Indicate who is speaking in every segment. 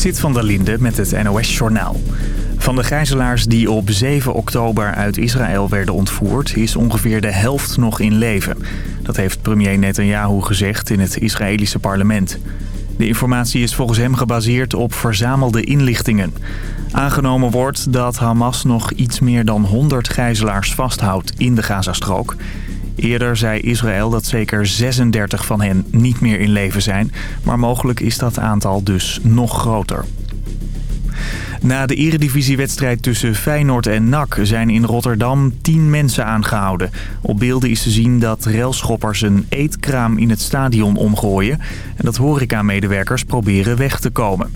Speaker 1: Zit van der Linde met het NOS-journaal. Van de gijzelaars die op 7 oktober uit Israël werden ontvoerd... is ongeveer de helft nog in leven. Dat heeft premier Netanyahu gezegd in het Israëlische parlement. De informatie is volgens hem gebaseerd op verzamelde inlichtingen. Aangenomen wordt dat Hamas nog iets meer dan 100 gijzelaars vasthoudt in de Gazastrook... Eerder zei Israël dat zeker 36 van hen niet meer in leven zijn. Maar mogelijk is dat aantal dus nog groter. Na de eredivisiewedstrijd tussen Feyenoord en NAC zijn in Rotterdam 10 mensen aangehouden. Op beelden is te zien dat railschoppers een eetkraam in het stadion omgooien... en dat horecamedewerkers proberen weg te komen.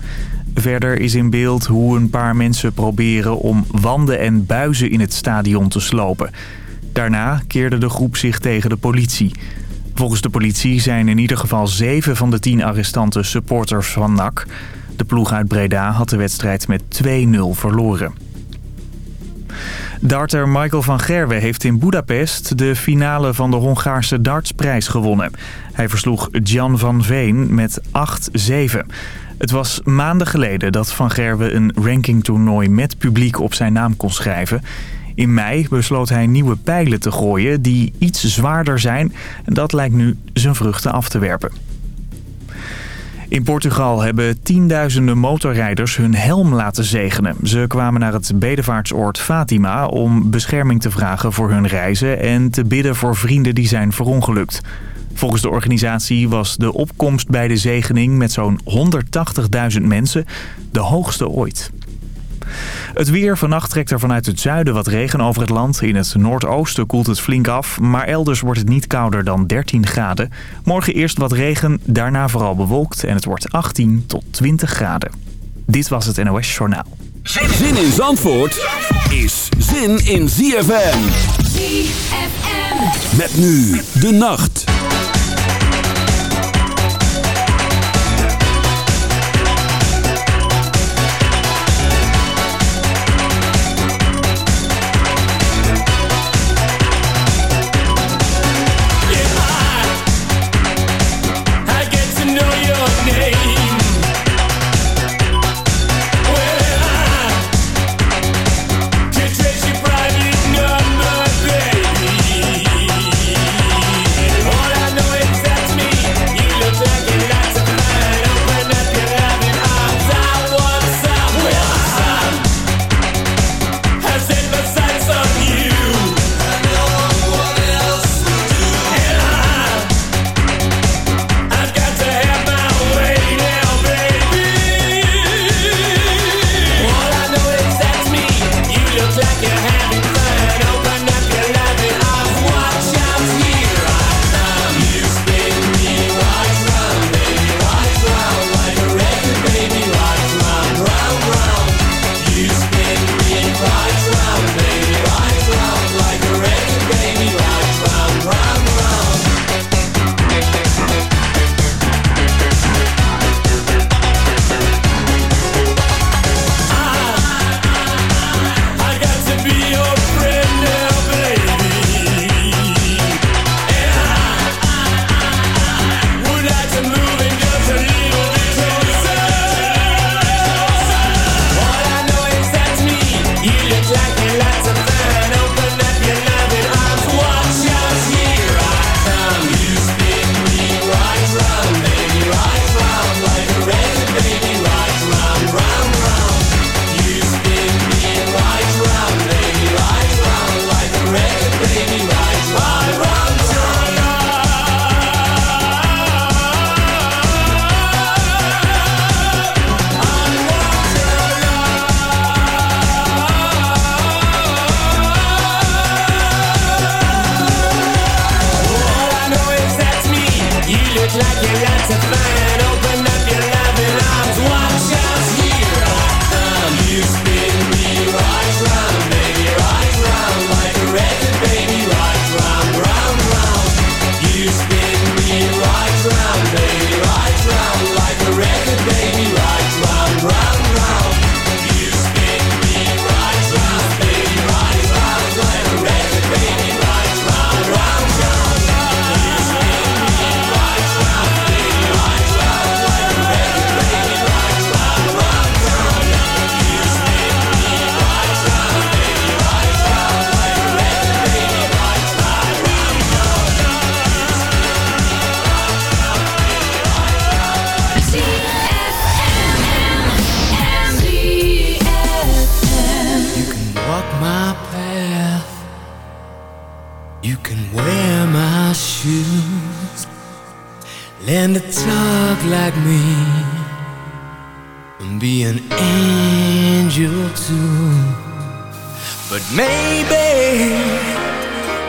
Speaker 1: Verder is in beeld hoe een paar mensen proberen om wanden en buizen in het stadion te slopen... Daarna keerde de groep zich tegen de politie. Volgens de politie zijn in ieder geval zeven van de tien arrestanten supporters van NAC. De ploeg uit Breda had de wedstrijd met 2-0 verloren. Darter Michael van Gerwe heeft in Budapest de finale van de Hongaarse dartsprijs gewonnen. Hij versloeg Jan van Veen met 8-7. Het was maanden geleden dat Van Gerwe een rankingtoernooi met publiek op zijn naam kon schrijven. In mei besloot hij nieuwe pijlen te gooien die iets zwaarder zijn. En dat lijkt nu zijn vruchten af te werpen. In Portugal hebben tienduizenden motorrijders hun helm laten zegenen. Ze kwamen naar het bedevaartsoord Fatima om bescherming te vragen voor hun reizen... en te bidden voor vrienden die zijn verongelukt. Volgens de organisatie was de opkomst bij de zegening met zo'n 180.000 mensen de hoogste ooit. Het weer. Vannacht trekt er vanuit het zuiden wat regen over het land. In het noordoosten koelt het flink af. Maar elders wordt het niet kouder dan 13 graden. Morgen eerst wat regen, daarna vooral bewolkt. En het wordt 18 tot 20 graden. Dit was het NOS Journaal.
Speaker 2: Zin in Zandvoort is zin in ZFM.
Speaker 3: ZFM.
Speaker 2: Met nu de nacht.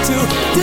Speaker 3: children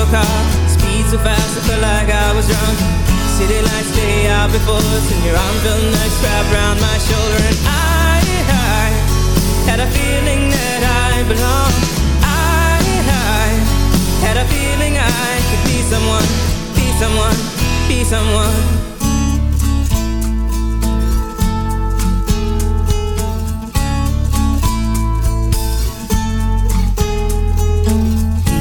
Speaker 3: Your car. Speed so fast, I felt like I was drunk. City lights stay out before us, and your arm felt nice wrapped around my shoulder. And I, I had a feeling that I belonged. I, I had a feeling I could be someone, be someone, be someone.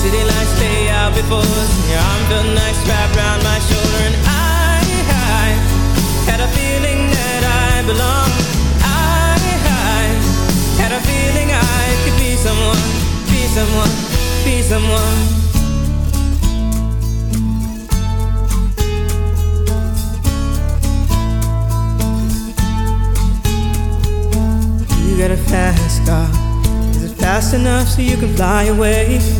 Speaker 3: City lights lay out before your arm felt nice wrapped around my shoulder. And I, I had a feeling that I belonged. I, I had a feeling I could be someone, be someone, be someone. You got a fast car. Is it fast enough so you can fly away?